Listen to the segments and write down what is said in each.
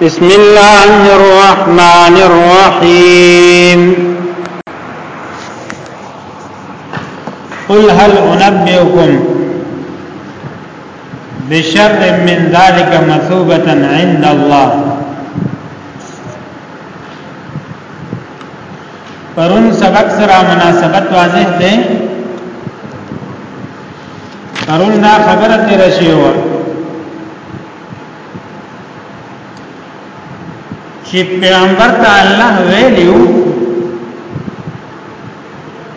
بسم الله الرحمن الرحيم قل هل أنبئكم بشر من ذلك مثوبة عند الله پرون سبق سرا مناسبت واضح ده پرون دا خبرت تیر چې پیغمبر ته الله ویلیو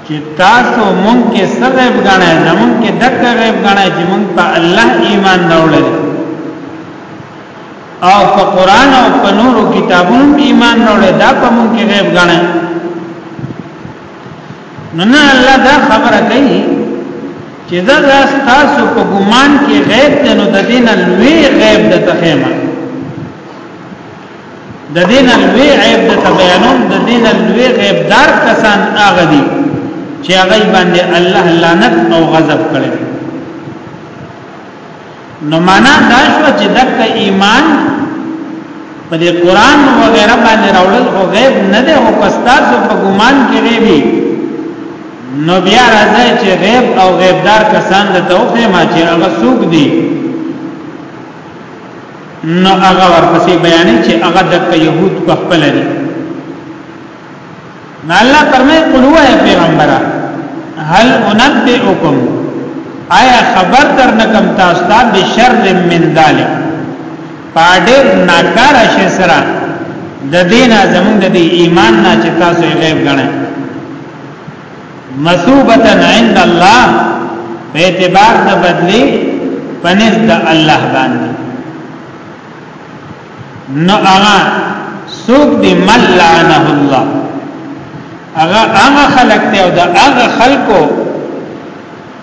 چې تاسو مونږ کې څه غیب غنئ نه مونږ کې دک غیب غنئ چې مونږ په الله ایمان راوړل او په قران او په نورو کتابونو ایمان راوړل دا په مونږ کې غیب غنئ نو نه الله دا خبره کوي چې دا تاسو په ګمان کې غیب ته نو د دین لوی غیب د تخیمه د دین لوی غیب د تبیانون د دین لوی غیب دار کسان هغه دي چې هغه باندې الله لعنت او غضب کړی نو معنا دا شو چې دک ایمان په دې قران وغیرہ باندې راوړل او غیب نه ده او پستا سو په ګمان کې غیبي نو بیا راځي چې غیب او غیبدار کسان د توخه ما چې هغه سوق دي نو هغه ورپسې بیانې چې هغه د يهود په خپل دي نو الله فرمای قل هو یا پیغمبره هل انبئکم آیا خبر در نکم تاسو ته بشر من ذلک پاډر ناکار شي سره د دینه زمونږ د ایمان نه چې تاسو یې غیب غنئ مثوبتا عند الله په اعتبار د بدلی پنځ د الله باندې نو هغه سوق دی مل لعنه الله هغه هغه خلق ته او دا هغه خلقو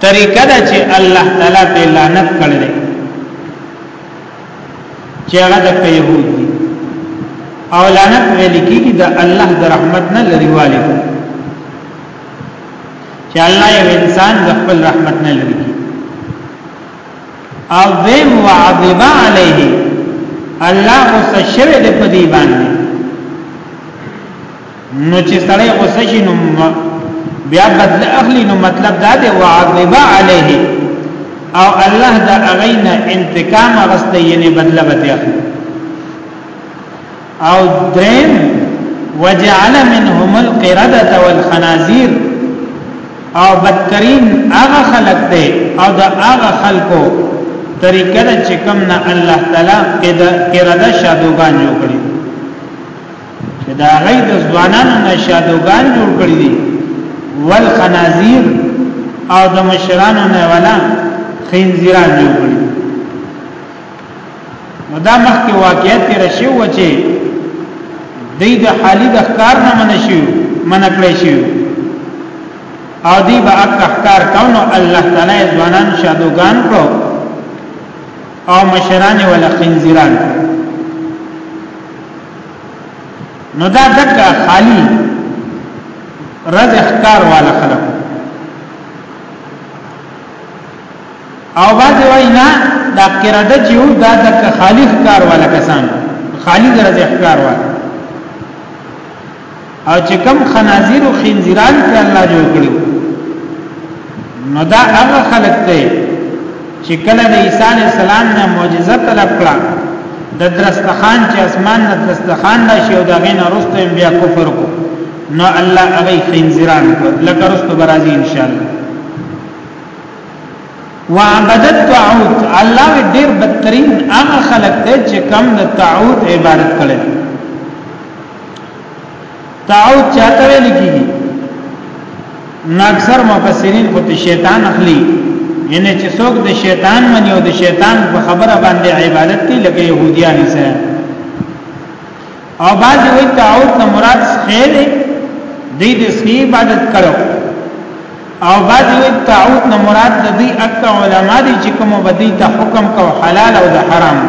طریقه دا چې الله تعالی په لعنت کړل چې هغه د يهود دي او لعنت ویل کیږي د الله د رحمت نه لري والي چې الله یو انسان د خپل رحمت نه لري او دویم وعذب علیه الله غصه شوه د په دی باندې نو چې سړی غصه شي نو بیا بدل اخلي نو مطلب دا دی وعذب علیه او الله دا اغینا انتقام غسته یعنی بدل به اخلي او دریم وجعل منهم القردة والخنازیر او بدترین هغه خلق دی او د هغه خلقو طریقه ده چې کوم نه الله تعالی قد قرده شادوغان جوړ کړی چې دا غي د ځوانانو نه شادوغان جوړ کړی دي والخنازیر او د مشرانو نه ولا خنزیران جوړ کړی نو دا مخکې واقعیت تیر شي و چې دای د حالی د ښکار نه من شي من کړی شي او دی به اکحکار کونو الله تعالی ځوانان شادوغان کو او مشران ولا خنزیران نو دا دکا خالی رد اخکار والا خلق او باز وای نه دا قرده چې یو دا د خالق کار والا کسان خالق رزق کار والا او چې کم خنازیر او خنزیران ته الله جوړ کړو نو دا هغه خلق دی چې کله د عیسی علی السلام نه معجزه طلب کړه د درستخان چې اسمان نه درستخان راشي او دا غین ورسته بیا کفر کو نو الله هغه خنزیران کو لکه رسته برازي ان شاء الله وعبدت تعود الله وی ډیر بدترین هغه خلق دی چې کم د تعود عبادت کړي تعود چاته ویل کیږي ناکثر مفسرین خو ته شیطان اخلي یعنی چې څوک د شیطان منی او د شیطان په خبره باندې عبادت کوي لکه يهوديان سره او بعضی وی تعود نه مراد سخی دی دی د سخی عبادت کړو او بعضی وی تعود نه مراد د دی اکا علما دی چې کوم بدی ته حکم کو حلال او د حرام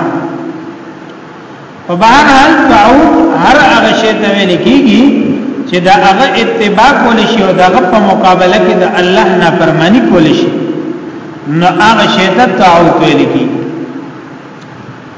په بهر حال تعود هر هغه شی ته ویل کیږي چې دا هغه اتباع کول شي او دا په مقابله کې د الله نه فرمانی کول شي نو هغه شی ته تعود ویل کیږي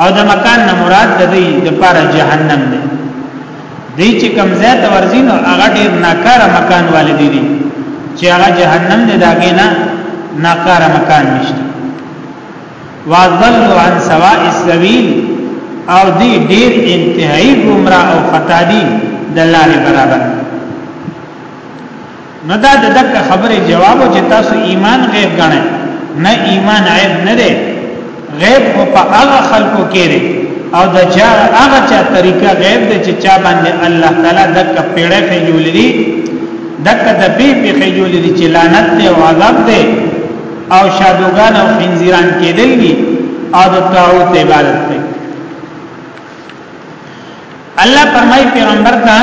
او د مکان نه مراد د دې د پاره جهنم دی دی چې کم ځای ته ورځي نو هغه ډیر ناکاره مکان والدی دی چې هغه جهنم دی داګه نه ناکاره مکان نشته واضلوا عن سواء السبيل او دی ډیر انتهایی گمراه او خطا دی د لارې برابر نو دا د دک خبره جواب چې تاسو ایمان غیب غنئ نه ایمان عیب نه دی غیب او په هغه خلکو کې دی او د چا هغه چا طریقه غیب دی چې چا باندې الله تعالی دک پیړه کې جوړلی دک د بی په کې جوړلی چې لعنت دی او عذاب دی او شادوغان او خنزیران کېدل دي او د طاعوت عبادت کوي الله فرمای پیغمبر ته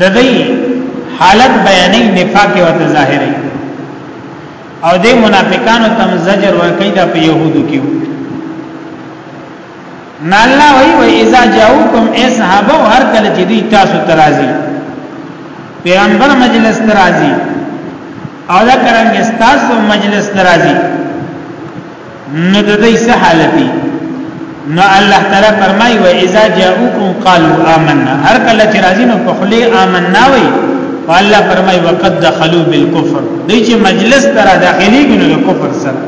د دې حالت بیانې نفاق او تظاهر او د منافقانو تم زجر ورکړي دا په يهودو کې نه الله وی و اذا جاءوكم اصحابو هر کله چې دوی تاسو ترازی پیغمبر مجلس ترازی او دا کرنګ استاسو مجلس ترازی نو د دې څه حالت دی نو الله تعالی فرمای و اذا جاءوکم قالوا آمنا هر کله چې راځي نو په خلی آمنا وي الله فرمای وقد دخلوا بالكفر دې چې مجلس تر داخلي کې نو کفر سره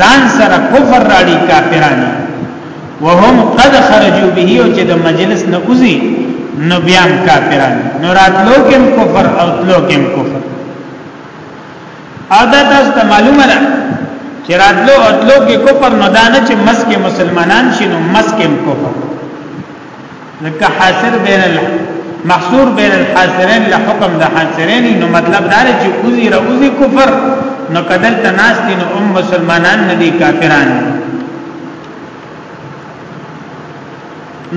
ځان سره کفر راړي کافرانه وهم قد خرجوا به او چې د مجلس نه کوزي نو بیا کافرانه نو راتلو کې کفر او تلو کې کفر او دا تاسو ته معلومه ده چې راتلو او تلو کې کوپر نو دا نه چې مسکه مسلمانان شینو مسکه کوپر لکه حاصر بین الله محصور بین الحاصرین له حکم د حاصرین نو مطلب دا دی چې اوزی را اوزی کفر نو کدل تناس دین ام مسلمانان ندی کافران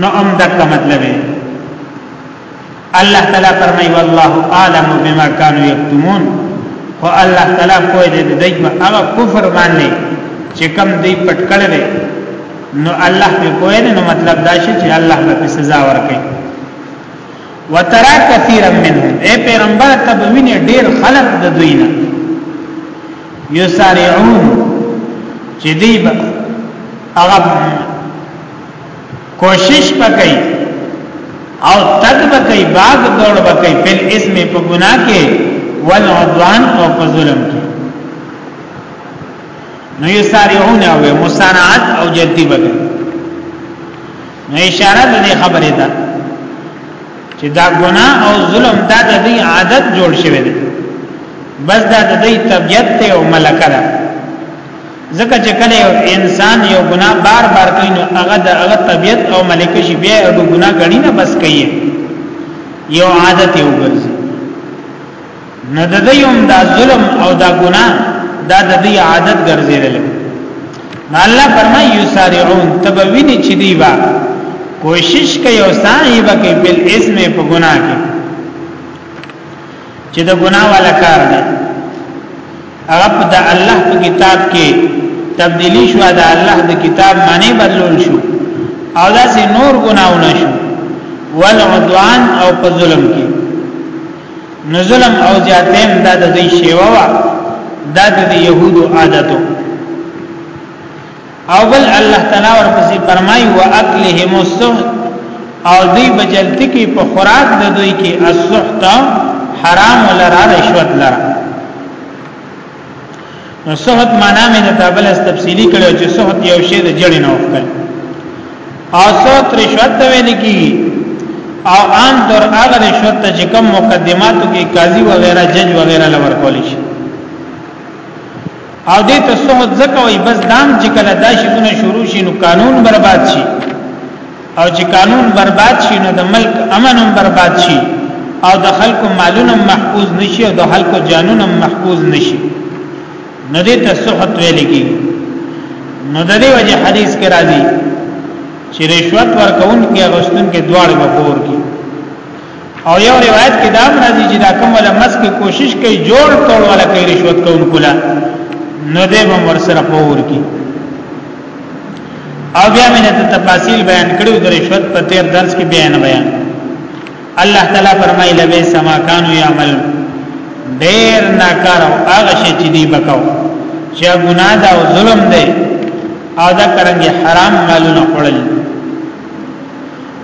نو ام دک مطلب ہے الله تعالی فرمای والله عالم بما كانوا يكتمون او الله تعالی کوی دې دای په هغه کفر باندې چې کم دې پټ کړل نو الله په کوی نو مطلب دا شي چې الله به سزا ورکړي وترى كثيرا منهم اے پیغمبر تبوینه ډیر خلق د دوی نه یسارعون چې دی هغه کوشش پکې او تد پکې باغ دوړ پکې په اسم په ګناه کې ول عدوان او په ظلم کې نو یې ساريونه او مصارعات او جدي پکې نو اشاره دې خبره ده چې دا ګناه او ظلم دا د دې عادت جوړ شوی دی بس دا د دې طبيعت ته او ملکه ده ځکه چې کله یو انسان یو ګناه بار بار کوي نو هغه د هغه طبیعت او ملک شي بیا د ګناه غړي نه بس کوي یو عادت یو ګرځي نو د دې هم دا ظلم او دا ګناه دا د دې عادت ګرځیدل نو الله فرمایي یسارعون تبوینه چې دی با کوشش کوي او سعی وکړي بل اسم په ګناه کې چې د ګناه والا کار دی هغه په د الله په کتاب کې تبدیلی شو د الله د کتاب معنی بدلول شو او داسې نور ګناونه شو والعدوان او په ظلم کې نو ظلم او زیاتیم دا د دې شیوا دا د يهودو عادتو او بل الله تعالی ورپسې فرمایي واکلهم السحت او دوی بجلتی کې په خوراک د دوی کې السحت حرام لرا رشوت لرا نو سحت معنا مې د تابل اس تفصیلی کړو چې سحت یو شی د جړې نه وکړ او سحت رشوت ته ویل کی او عام طور هغه رشوت ته چې کم مقدماتو کې قاضي وغیرہ جج وغیرہ لور کول شي او دې ته سهد ځکه وي بس دام چې کله دا شیونه شروع شي نو قانون برباد شي او چې قانون برباد شي نو د ملک امن هم برباد شي او د خلکو مالونه محفوظ نشي او د خلکو جانونه محفوظ نشي نو دې ته سهد ویل کی نو د دې وجه حدیث کې راځي چې رشوت ورکون کې اغستون کې دواړه مفور کی او یو روایت کې دا راځي چې دا کوم ولا مس کې کوشش کوي جوړ ټول ولا کوي رشوت کوونکو لا نو دې به مر سره پور کی او بیا مې د تفاصیل بیان کړو د رشوت په تیر درس کې بیان بیان الله تعالی فرمایي لبه سما کانو یعمل ډیر ناکار او هغه شي چې دی بکاو چې ګناه دا او ظلم دی او دا کرنګي حرام مالونه خړل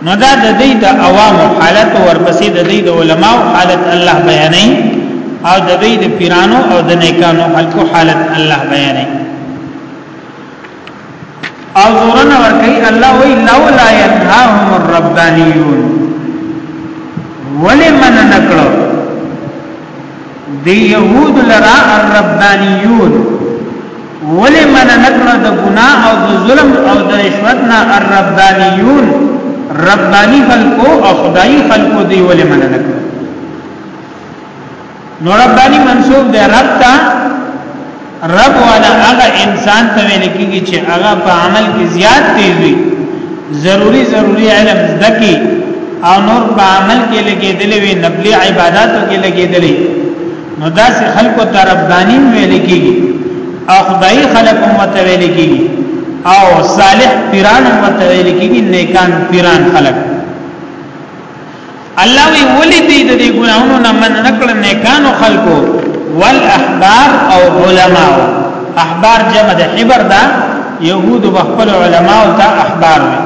نو دا د دې د عوام حالت ورپسې د دې د علماو حالت الله بیانې او د دې د پیرانو او د نیکانو خلقو حالت الله بیانې او زورن ورکی الله وی لو لا ينهاهم الربانيون ولمن نکړو د يهود لرا الربانيون ولی من نکړه د ګناه او د ظلم او د رشوت نه الربانيون ربانی خلقو او خدای خلقو دی ولی من نکړه نو ربانی منسوب دی رب ته رب والا هغه انسان ته ویل کیږي چې هغه په عمل کې زیات تیز وي ضروری ضروری علم زده کی او نور په عمل کې لګېدلې وي نبلي عبادتو کې لګېدلې نو داسې خلکو ته ربانی ویل کیږي او خدای خلق امت ویل کیږي او صالح پیران امت ویل کیږي نیکان پیران خلق الله وی ولی دی د دې ګناهونو نه من نکړ نه کانو خلقو والاحبار او علماء احبار جمع د حبر دا يهود بخپل علماء او تا احبار وی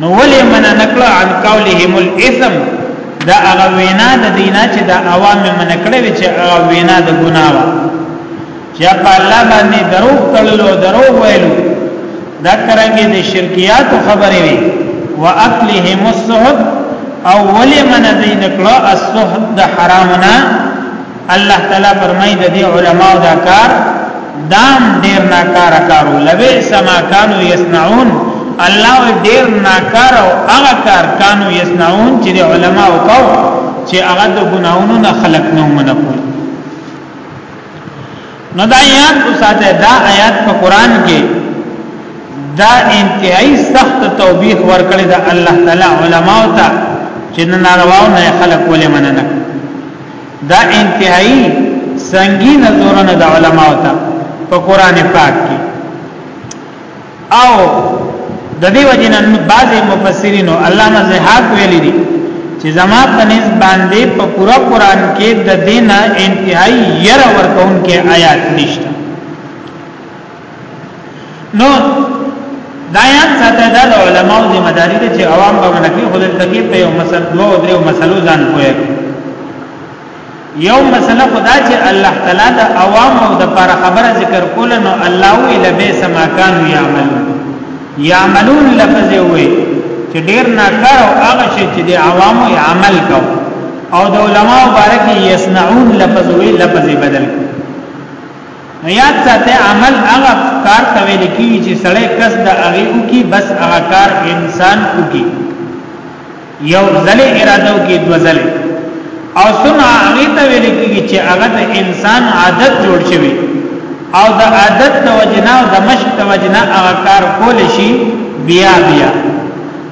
نو ولی من نکړ عن قولهم الاثم دا هغه وینا د دینه چې دا عوام من کړی چې هغه وینا د ګناه چې په الله باندې درو کړلو درو ویلو دا کرانګي د شرکیات خبرې وي واکلهم السحت او ولی من دین کلا السحت د حرامنا الله تعالی فرمایي د دې علماو دا کار دام ډیر ناکار کارو لبه سما کانو یصنعون الله ډیر ناکار او هغه کار کانو یصنعون چې علماو کو چې هغه د ګناونو نه خلق نه منکو نو دا آیات کو ساته دا آیات په قران کې دا انتهایی سخت توبیخ ورکړی دا الله تعالی علما او ته چې نارواو نه خلق ولې مننه دا انتهایی سنگین زورن دا علما او ته په قران پاک کې او د دې وجنه بعض مفسرین او علامه زهاق ویلي دي چې زما په نس باندې په پورا قران کې د دینه انتهایی ير ورکون کې آیات نشته نو دایان ساته دا د علماو د مداري چې عوام به منکه خود تکي په یو مسله دوه درې مسلو ځان کوی یو مسله خدا چې الله تعالی د عوام او د پر خبره ذکر کول نو الله وی لبه سما کان یعمل یعملون لفظ وی چې ډیر ناکار او هغه شی چې د عوام عمل کو او د علما مبارک یصنعون لفظ وی لفظ بدل نو یاد ساته عمل هغه کار ته ویل کی چې سړی کس د هغه او کی بس هغه کار انسان او کی یو ځل اراده وکړي دوه ځل او سنع هغه ته ویل کیږي چې هغه د انسان عادت جوړ شوی او د عادت د وجنا او د مشق د وجنا هغه کار کول شي بیا بیا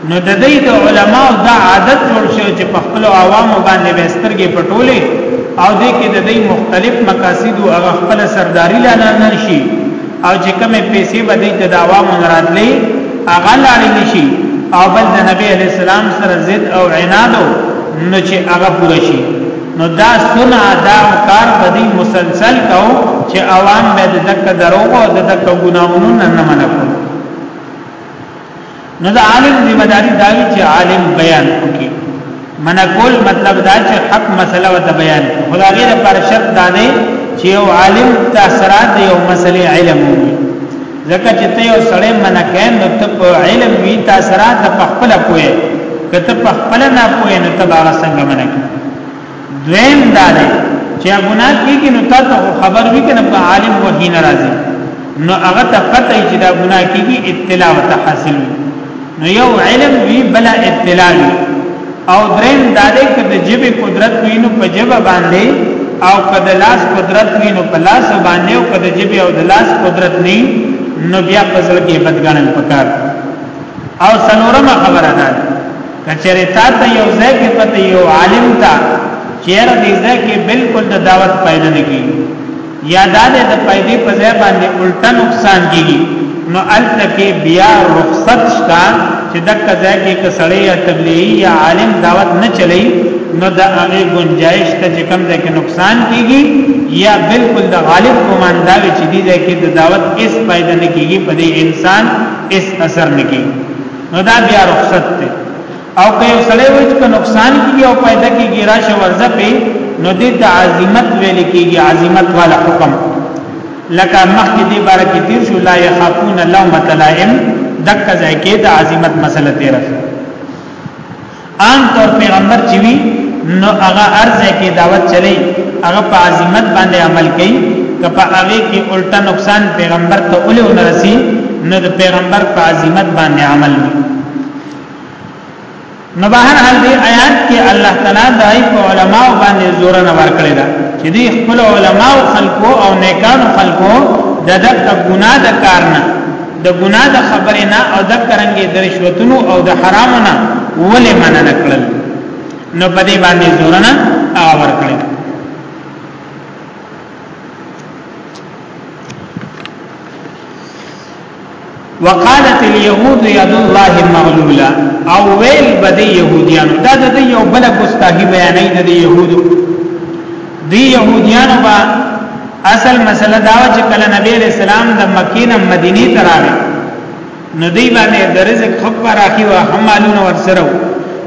نو د دې د علماو د عادت جوړ شوی چې په خپل عوامو باندې وسترګې پټولې او دې کې د دې مختلف مقاصد او هغه خپل سرداری لاله نشي او چې کومې پیسې به دې ته د عوامو نه راتلې هغه لاړې نشي او بل د نبی علی السلام سره ضد او عناد نو چې هغه پوره شي نو دا سنا دا کار به دې مسلسل کو چې عوام به د دک دروغ او د دک ګناهونو نه نه منکو نو دا عالم ذمہ داری دا وی چې عالم بیان وکړي منا کول مطلب دا چې حق مسله وت بیان خدا غیر پر شرط دا دی چې یو عالم تاثرات یو مسله علم وي ځکه چې ته یو سړی منا کین نو ته په علم وی تاثرات په خپل پوهه کته په خپل نه پوهه نو ته هغه څنګه منا کوي دویم دا دی چې ګناه کیږي نو تاسو خبر وی کنه په عالم وحی ناراضي نو هغه ته قطع چې دا ګناه کیږي اطلاع ته حاصل نو یو علم وی بلا اطلاع وی او درین دا دی چې د جبه قدرت وی نو په جبه باندې او کده لاس قدرت وی نو په لاس باندې او کده جبه او د لاس قدرت نه نو بیا فضل کې بدګانن پکار او سنورمه خبره ده کچره تا ته یو ځای کې پته یو عالم تا چیر دې ځای کې بالکل د دعوت پایله نه کیږي یا دا دې د پایدې په ځای باندې الټا نقصان کیږي نو الته کې بیا رخصت شتا چې دک ځای کې کسړې یا تبلیغي یا عالم دعوت نه چلی نو د هغه گنجائش ته چې کم ځای کې نقصان کیږي یا بالکل د غالب ګمان دا وی چې دی ځای کې د دعوت هیڅ فائدہ نه کیږي په دې انسان هیڅ اثر نه کیږي نو دا بیا رخصت دی او که یو سړی وایي چې نقصان کیږي او پیدا کیږي راشه ورځه په نو دې ته عظمت ویل کیږي عظمت والا حکم لکه مخکې دې بار کې تیر شو لا يخافون لومۃ لائم دک ځای کې د عظمت مسله تیر شو عام طور پیغمبر چې وی نو هغه ارزه کې دعوت چلی هغه په عظمت باندې عمل کوي کپا هغه کې الټا نقصان پیغمبر ته اولې ونرسي نو د پیغمبر په عظمت باندې عمل وي نو بهر حال دی آیات کې الله تعالی دای په علما باندې زور نه ورکړی دا چې دی خپل علما او خلکو او نیکانو خلکو د دغه ګناه د کارنه د ګناه د خبرې نه او د کرنګې د رشوتونو او د حرامو نه ولې منع نه کړل نو په دې باندې زور نه هغه ورکړل وقالت اليهود يد الله مغلوله او ویل بده يهوديان دا د یو بل ګستاخی بیانې د يهودو دی يهوديانو با اصل مسله دا چې کله نبی علیہ السلام د مکې نه مدینه ته راغی نو دی باندې د رزق حق پر راخي وا هم معلومه ورسره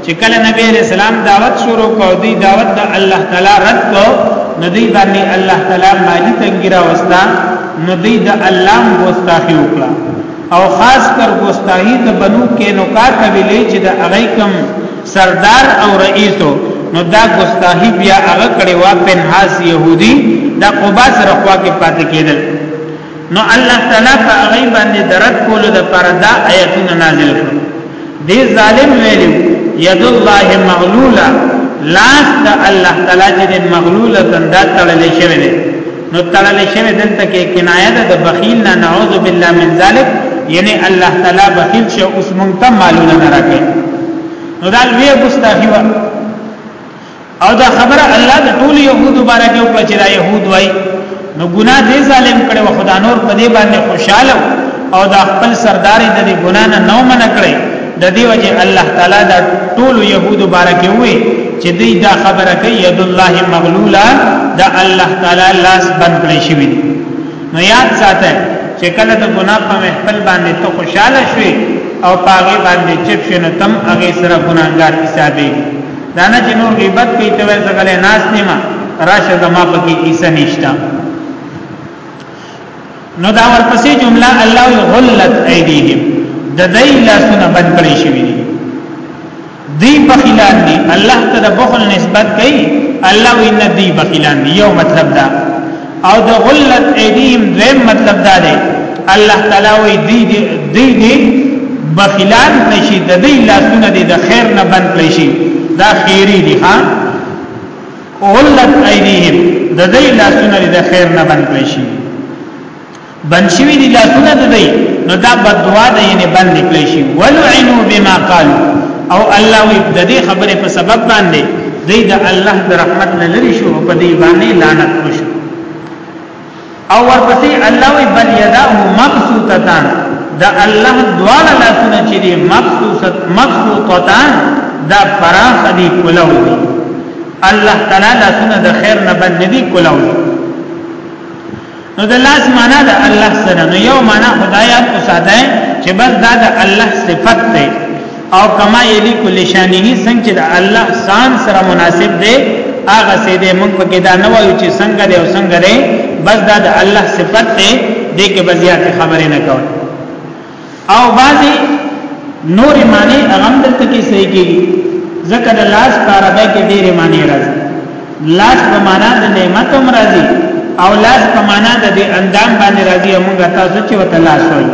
چې کله نبی علیہ السلام دعوت شروع کو دی دعوت د الله تعالی رد کو نو دی باندې الله تعالی مالی تنګرا وستا نو دی د الله ګوستاخی وکړه او خاص کر ګوستاهی د بنو کې نو کا قبیله چې د اغیکم سردار او رئیسو نو دا ګستاهی بیا هغه کړي وا پنهاس يهودي د قبا سره خوا کې پاتې کېدل نو الله تعالی په هغه باندې درک کولو د پر دا آیتونه نازل کړ دې ظالم ویلو ید الله مغلولا لاس د الله تعالی چې مغلولا تندا تړلې شوی دی نو تړل شوی دلته کې کنایه ده د بخیل نه نعوذ بالله من ذلک یعنی الله تعالی بخیل شو اوس مونږ ته مالونه نه راکړي نو دا لوی ګستاخی و او دا خبره الله د ټول يهود مبارک او کړه چې دا يهود وای نو ګناه دې ظالم کړي و خدا نور په دې باندې خوشاله او دا خپل سردار د دې ګناه نه نو من کړي د دې وجه الله تعالی دا ټول يهودو بارکه وي چې دوی دا خبره کوي يد الله مغلوله دا الله تعالی لاس بند کړی شوی دی نو یاد ساته چې کله د ګناه په محفل باندې ته خوشاله شوي او پاغه باندې چپ شنه تم هغه سره ګناګار حسابي دانا چې نور غیبت کوي ته ورته غلې ناس نیمه راشه زما پکې کیسه نشته نو دا ورپسې جمله الله غلت ايديهم د دې لاسونه بند کړی شوی دی دی بخیلان دی الله ته د بخل نسبت کوي الله وین دی بخیلان دی یو مطلب دا او د غلت ایدیم دویم مطلب دا دی الله تعالی وی دی دی دی, دی بخیلان نشي د دې لاسونه دی د خیر نه بند کړی شي دا خیری دی ها اولت ایدیهم د دې لاسونه د خیر نه بند کړی شي بند شي دي لاسونه د دې نو دا بدوا د یې بند کړی شي ولعنوا بما قالوا او الله وی د دې خبره په سبب باندې دې د الله د رحمت نه لری شو په دې باندې لعنت وشو او ورپسې الله وی بل یداه مبسوطتان دا الله دواړه لاسونه چې دي مبسوطت مبسوطتان دا فراخ دي کولو دي الله تعالی لاسونه د خیر نه بند دي کولو دي نو د لاس معنا د الله سره نو یو معنا خدایات او ساده چې بس دا د الله صفت ده او کما یلی کل شانه څنګه چې د الله شان سره مناسب دی هغه سي دې موږ پکې دا نه وایو چې څنګه دی او څنګه دی بس دا د الله صفت دی دې کې بزیات خبرې نه کوي او بعضی نور معنی هغه دلته کې صحیح کیږي ځکه د لاس په عربی کې ډېر معنی راځي لاس په معنا د نعمت هم راځي او لاس په معنا د دې اندام باندې راځي موږ تاسو چې وته لاس وایي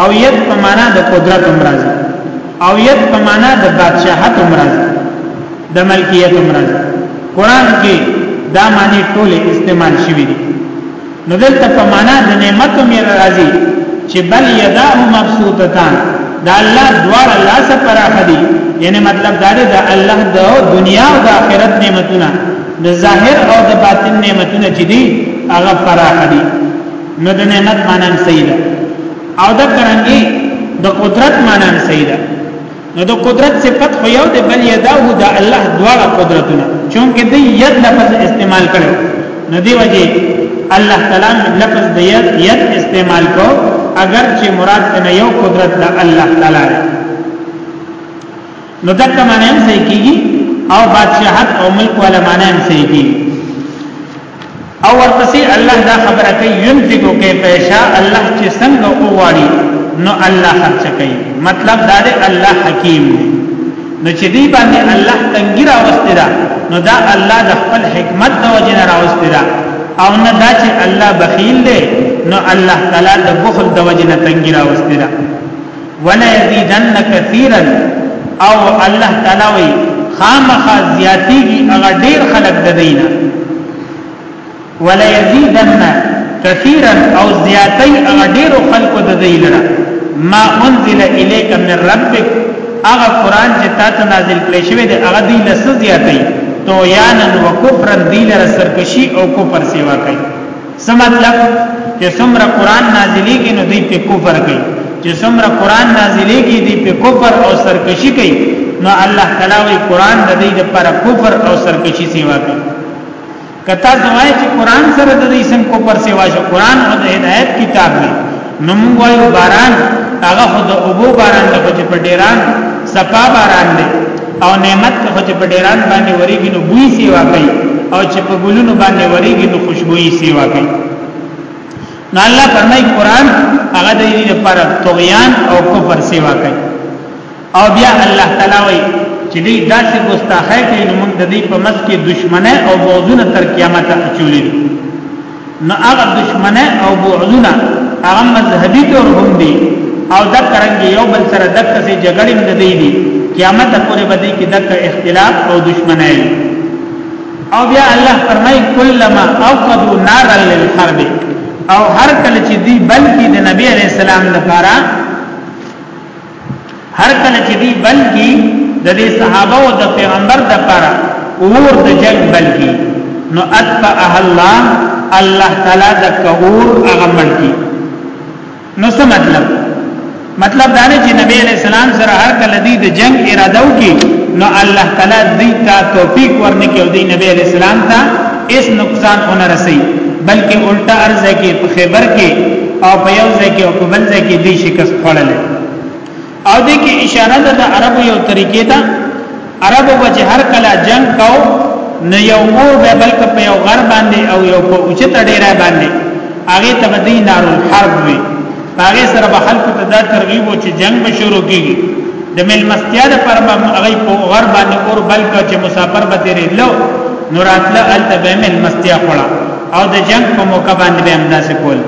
او ید په معنا د قدرت هم راځي او ید په معنا د بادشاہت هم راځي د ملکیت هم راځي قران کې دا معنی ټول استعمال شوی دی نو دلته په معنا د نعمت مې راځي چې بل یداه مبسوطتان دا الله دوار الله سره پراخ دي یعنی مطلب دا دی دا الله د دنیا او د آخرت نعمتونه د ظاهر او د باطن نعمتونه چې دي هغه پراخ دي نو د نعمت معنی صحیح ده او د کرنګي د قدرت معنی صحیح ده نو د قدرت صفت خو یو دی بل یداه د الله دواړه قدرتونه چونکه دی ید لفظ استعمال کړو نو دی وجه الله تعالی لفظ د ید ید استعمال کو اگر چې مراد نه یو قدرت د الله تعالی دی نو دغه معنی هم صحیح کیږي او بادشاہت او ملک ولا معنی هم صحیح کیږي او ورپسې الله دا خبره کوي ينفقو کې پیشا الله چې څنګه وغواړي نو الله خرچ کوي مطلب دا دی الله حکیم دی نو چې دی باندې الله تنګی راوستي دا نو دا الله د خپل حکمت د وجه نه راوستي دا او نه دا چې الله بخیل دی نو الله تعالی د بخل د وجه نه تنګی راوستي دا ولا یزیدن کثیرا او الله تعالی وی خامخا زیاتیږي هغه ډیر خلق د دینه ولا یزیدن کثیرا او زیاتی هغه ډیر خلق د دینه ما انزل الیک من ربک هغه قران چې تاسو نازل کړی شوی دی هغه دی لس زیاتی تو یانن وکفرن دی لره سرکشی او کفر سیوا کوي څه مطلب چې څومره قران نازلېږي نو دوی په کفر کوي چې څومره قران نازلېږي دوی په کفر او سرکشي کوي نو الله تعالی وی قران د دې لپاره کفر او سرکشي سیوا کوي کته ځوای چې قران سره د دې سم کفر سیوا شو قران او د هدایت کتاب دی نو موږ وایو باران هغه خو د اوبو باران د خو چې په ډیران صفا باران دی او نعمت ته خو چې په ډیران باندې وریږي نو بوی سیوا کوي او چې په ګلونو باندې وریږي نو خوشبوئی سیوا کوي نو الله فرمایي قران هغه د دې لپاره طغیان او کفر سیوا کوي او بیا الله تعالی وایي چې دې داسې ګستاخی کوي نو موږ د دې په مس کې دشمنه او بغضونه تر قیامت اچولې دي نو هغه دشمنه او بغضونه هغه مذهبي تور هم دي او د کرنګ یو بل سره د کسې جګړې نه دی دي قیامت پورې بدی کې د اختلاف او دشمنه او بیا الله فرمایي کلمہ اوقدوا نارا للحرب او هر کله چې دی بلکې د نبی عليه السلام لپاره هر کله چې دی بلکی د دې صحابه او د پیغمبر د پاره اور د جنگ بلکی نو اتفعه الله الله تعالی د کور هغه ملکی نو څه مطلب مطلب دا نه چې نبی علیہ السلام سره هر کله دی د جنگ اراده وکي نو الله تعالی دې ته توفیق ورنکړي او دې نبی علیہ السلام ته اس نقصان اون رسی بلکې الټا ارزه کې په خیبر کې او په یو ځای کې او په بل ځای کې دی شکست خوړل او دې کې اشاره ده د عربو یو طریقې ته عربو به هر کله جنگ کو نه یو اور به بلکې په یو غر باندې او یو په اوچت ډیره باندې هغه ته بدی نارو حرب وی هغه سره به خلکو ته دا ترغیب و چې جنگ به شروع کیږي د ملمستیا د پر هغه په غر باندې اور بلک چې مسافر به تیرې لو نو راتله الته به ملمستیا کړه او د جنگ په موقع باندې به همداسې کول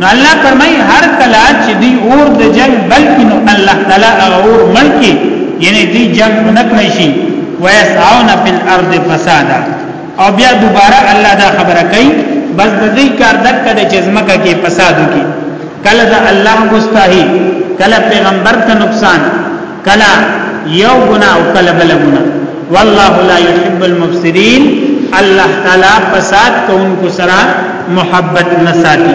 نو الله فرمای هر کله چې دی اور د جنگ بلکې نو الله تعالی هغه اور ملکی یعنی دی جنگ نکړی شي ويسعون فی الارض فسادا او بیا دوباره الله دا خبره کوي بس د دې کار دک د جزمکه کې فساد وکي کله د الله مستحي کله پیغمبر ته نقصان کله یو ګنا او کله بل ګنا والله لا يحب المفسدين الله تعالی فساد کوونکو سره محبت نساتي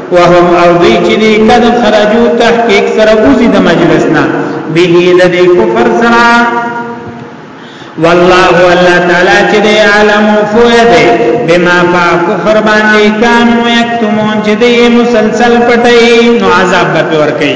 وهم او دی چې دی کد خرجو تحقیق سره اوزی د مجلس نه به د دې کفر سره والله الله تعالی چې دی عالم فوه دی بما فا کفر باندې کانو یکتمون چې دی مسلسل پټي نو عذاب به ورکړي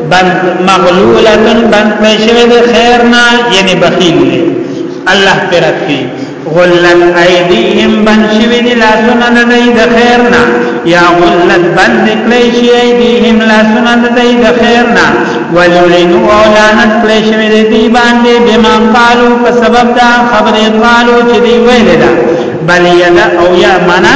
بند مغلولتن بند پېښوي د خیر نه یعنی بخیل دی الله پرد کی غلت ایدیهم بند شوی دی لاسونه د دی د خیر نه یا غلت بند کړی شی ایدیهم لاسونه د دی د خیر نه ولولینو او لعنت کړی شوی دی دی باندې بما قالو په سبب دا خبره قالو چې دی ویل دا بل یدا او یا منا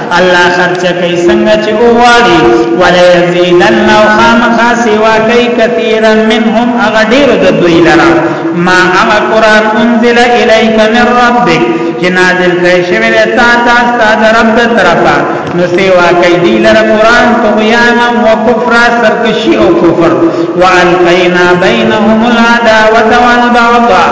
الله خرچ کوي څنګه چې وغواړي ولا يزيدن او خامخا سوا کوي كثيرا منهم هغه ډېر د دوی لره ما هغه قران انزل اليك من ربك چې نازل کړي شوی دی تا تا ستاسو رب د طرفه نو سیوا کوي دی لره قران طغیان او کفر سرکشي او کفر والقینا بینهم العداوه والبغضاء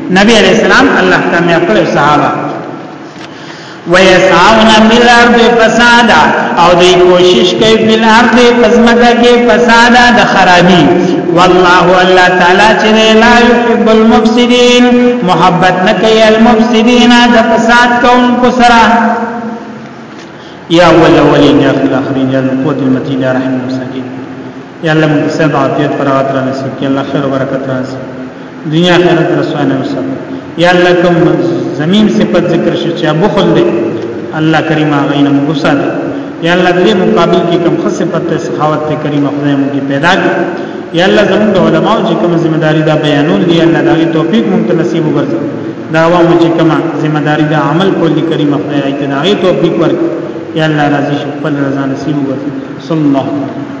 نبی علیہ السلام الله کامیاب کړو صحابه ويسعون في الارض فسادا او دی کوشش کوي په الارض پزماګه کې فسادا د خرابي والله الله تعالی چې لا يحب المفسدين محبت نه کوي المفسدين د فساد کوونکو سره یا اول اولین یا اخرین یا القوت المتین یا رحم المساکین یا الله موږ سره د عافیت فراغت را نصیب کړي الله خیر او برکت را نصیب دنیا آخرت رسوانه وسات یا الله کوم زمين صفت ذکر شي چې بخل دې الله کریم هغه نه موږ سات یا الله دې مقابل کې کوم خاص صفت سخاوت ته کریم خدای موږ پیدا کړي یا الله زموږ علماء چې کوم ذمہ داری دا بیانول دي الله دا توفیق موږ ته نصیب وګرځي دا عوامو چې کوم ذمہ داری دا عمل کول دي کریم خدای ته دا توفیق ورکړي یا الله راضي شي خپل رضا نصیب وګرځي صلی الله علیه